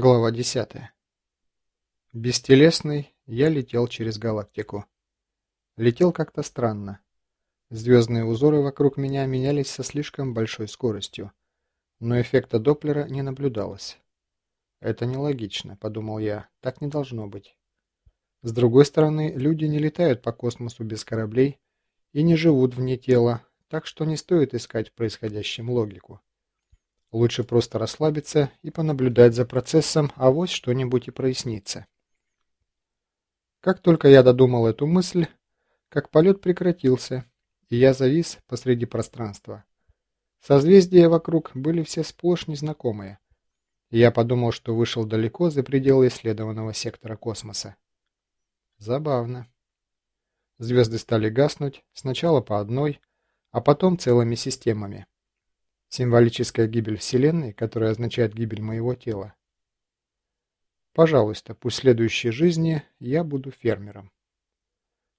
Глава 10. Бестелесный, я летел через галактику. Летел как-то странно. Звездные узоры вокруг меня менялись со слишком большой скоростью, но эффекта Доплера не наблюдалось. «Это нелогично», — подумал я, — «так не должно быть». С другой стороны, люди не летают по космосу без кораблей и не живут вне тела, так что не стоит искать в происходящем логику. Лучше просто расслабиться и понаблюдать за процессом, а вот что-нибудь и прояснится. Как только я додумал эту мысль, как полет прекратился, и я завис посреди пространства. Созвездия вокруг были все сплошь незнакомые, я подумал, что вышел далеко за пределы исследованного сектора космоса. Забавно. Звезды стали гаснуть, сначала по одной, а потом целыми системами. Символическая гибель Вселенной, которая означает гибель моего тела. Пожалуйста, пусть в следующей жизни я буду фермером.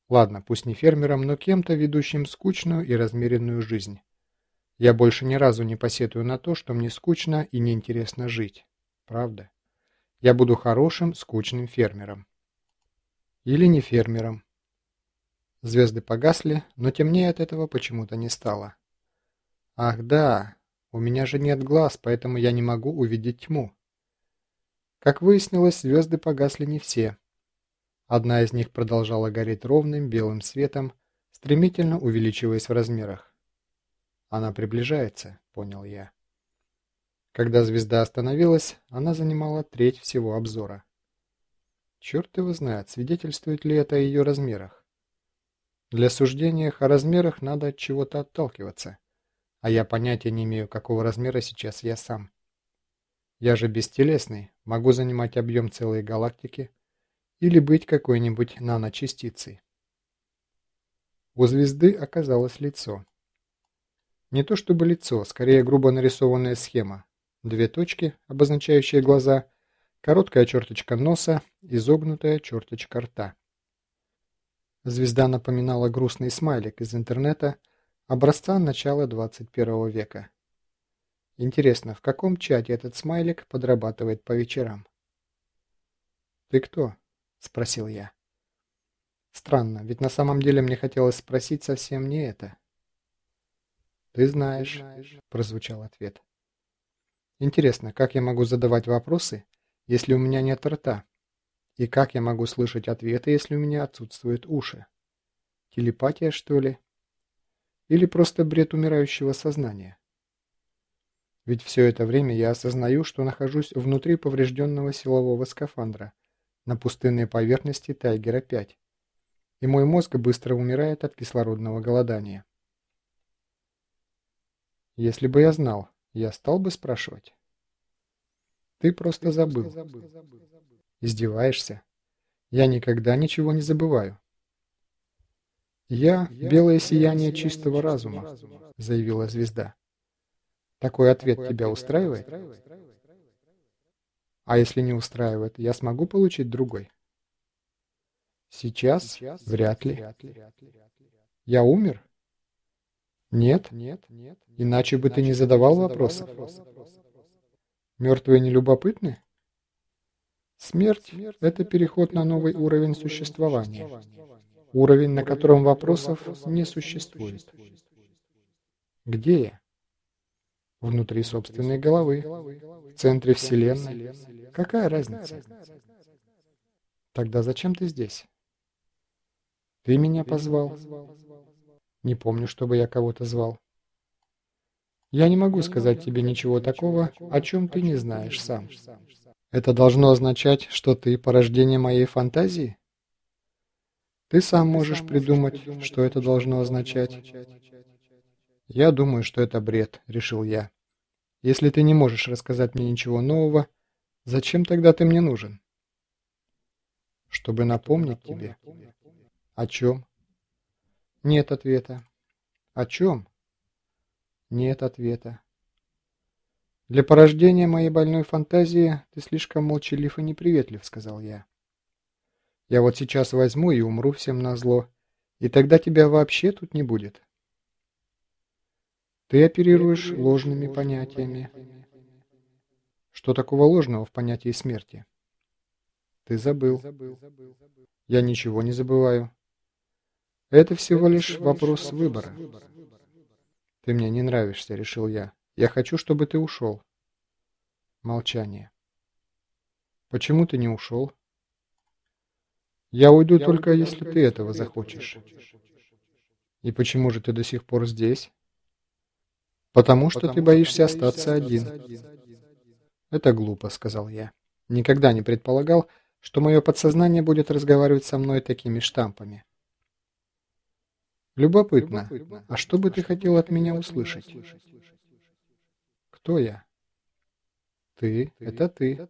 Ладно, пусть не фермером, но кем-то, ведущим скучную и размеренную жизнь. Я больше ни разу не посетую на то, что мне скучно и неинтересно жить. Правда? Я буду хорошим, скучным фермером. Или не фермером. Звезды погасли, но темнее от этого почему-то не стало. Ах да, у меня же нет глаз, поэтому я не могу увидеть тьму. Как выяснилось, звезды погасли не все. Одна из них продолжала гореть ровным белым светом, стремительно увеличиваясь в размерах. Она приближается, понял я. Когда звезда остановилась, она занимала треть всего обзора. Черт его знает, свидетельствует ли это о ее размерах. Для суждения о размерах надо от чего-то отталкиваться а я понятия не имею, какого размера сейчас я сам. Я же бестелесный, могу занимать объем целой галактики или быть какой-нибудь наночастицей. У звезды оказалось лицо. Не то чтобы лицо, скорее грубо нарисованная схема. Две точки, обозначающие глаза, короткая черточка носа, изогнутая черточка рта. Звезда напоминала грустный смайлик из интернета, Образца начала 21 века. Интересно, в каком чате этот смайлик подрабатывает по вечерам? «Ты кто?» – спросил я. Странно, ведь на самом деле мне хотелось спросить совсем не это. «Ты знаешь», Ты знаешь – прозвучал ответ. Интересно, как я могу задавать вопросы, если у меня нет рта? И как я могу слышать ответы, если у меня отсутствуют уши? Телепатия, что ли? Или просто бред умирающего сознания? Ведь все это время я осознаю, что нахожусь внутри поврежденного силового скафандра на пустынной поверхности Тайгера-5, и мой мозг быстро умирает от кислородного голодания. Если бы я знал, я стал бы спрашивать. Ты просто забыл. Издеваешься? Я никогда ничего не забываю. «Я – белое сияние чистого разума», – заявила звезда. «Такой ответ тебя устраивает?» «А если не устраивает, я смогу получить другой?» «Сейчас? Вряд ли». «Я умер?» «Нет, иначе бы ты не задавал вопросов». «Мертвые не любопытны?» «Смерть – это переход на новый уровень существования». Уровень, на котором вопросов не существует. Где я? Внутри собственной головы, в центре Вселенной. Какая разница? Тогда зачем ты здесь? Ты меня позвал? Не помню, чтобы я кого-то звал. Я не могу сказать тебе ничего такого, о чем ты не знаешь сам. Это должно означать, что ты порождение моей фантазии? Ты сам можешь придумать, что это должно означать. Я думаю, что это бред, решил я. Если ты не можешь рассказать мне ничего нового, зачем тогда ты мне нужен? Чтобы напомнить тебе. О чем? Нет ответа. О чем? Нет ответа. Для порождения моей больной фантазии ты слишком молчалив и неприветлив, сказал я. Я вот сейчас возьму и умру всем назло, и тогда тебя вообще тут не будет. Ты оперируешь ложными понятиями. Что такого ложного в понятии смерти? Ты забыл. Я ничего не забываю. Это всего лишь вопрос выбора. Ты мне не нравишься, решил я. Я хочу, чтобы ты ушел. Молчание. Почему ты не ушел? Я уйду я только уйду, если ты этого захочешь. И почему же ты до сих пор здесь? Потому что Потому ты боишься остаться один. один. Это глупо, сказал я. Никогда не предполагал, что мое подсознание будет разговаривать со мной такими штампами. Любопытно. Любопытно. А что бы а ты хотел от меня услышать? Кто я? Ты. Это ты.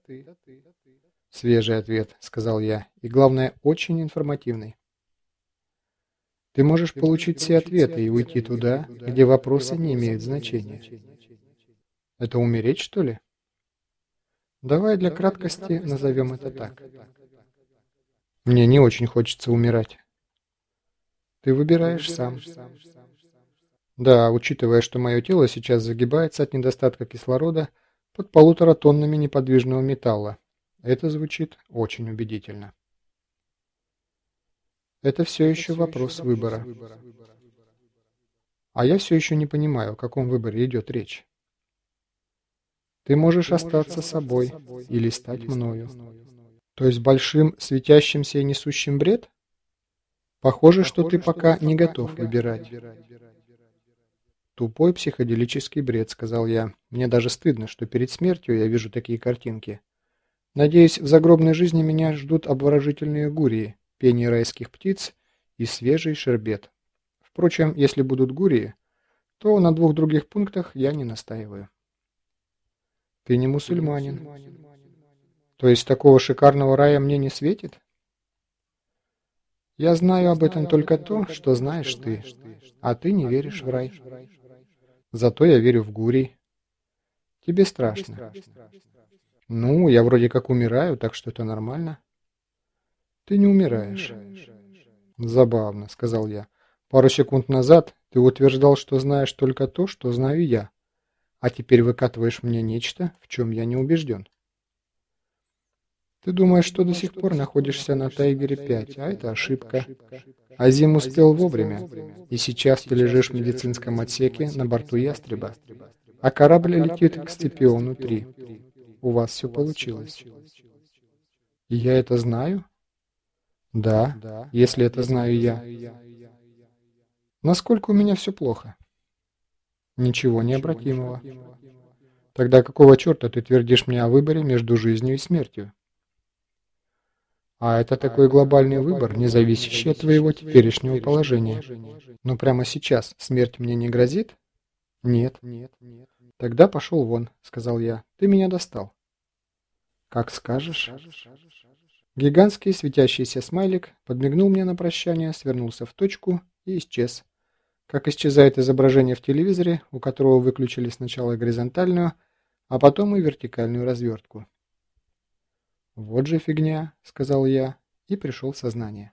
Свежий ответ, сказал я, и главное, очень информативный. Ты можешь получить все ответы и уйти туда, где вопросы не имеют значения. Это умереть, что ли? Давай для краткости назовем это так. Мне не очень хочется умирать. Ты выбираешь сам. Да, учитывая, что мое тело сейчас загибается от недостатка кислорода под полутора тоннами неподвижного металла, это звучит очень убедительно. Это все еще вопрос выбора. А я все еще не понимаю, о каком выборе идет речь. Ты можешь остаться собой или стать мною. То есть большим, светящимся и несущим бред? Похоже, что ты пока не готов выбирать. Тупой психоделический бред, сказал я. Мне даже стыдно, что перед смертью я вижу такие картинки. Надеюсь, в загробной жизни меня ждут обворожительные гурии, пение райских птиц и свежий шербет. Впрочем, если будут гурии, то на двух других пунктах я не настаиваю. Ты не мусульманин. То есть такого шикарного рая мне не светит? Я знаю об этом только то, что знаешь ты, а ты не веришь в рай. Зато я верю в гурий. Тебе страшно. Ну, я вроде как умираю, так что это нормально. Ты не умираешь. Забавно, сказал я. Пару секунд назад ты утверждал, что знаешь только то, что знаю я. А теперь выкатываешь мне нечто, в чем я не убежден. Ты думаешь, что до сих пор находишься на Тайгере-5, а это ошибка. Азим успел вовремя, и сейчас ты лежишь в медицинском отсеке на борту Ястреба, а корабль летит к Степиону-3. У вас все получилось. И я это знаю? Да, если это знаю я. Насколько у меня все плохо? Ничего необратимого. Тогда какого черта ты твердишь мне о выборе между жизнью и смертью? А это такой глобальный выбор, не зависящий от твоего теперешнего положения. Но прямо сейчас смерть мне не грозит? Нет. Тогда пошел вон, сказал я. Ты меня достал. Как скажешь. Гигантский светящийся смайлик подмигнул мне на прощание, свернулся в точку и исчез. Как исчезает изображение в телевизоре, у которого выключили сначала горизонтальную, а потом и вертикальную развертку. «Вот же фигня», — сказал я и пришел в сознание.